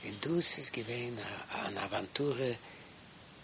in dus is gewein a, äh, an aventure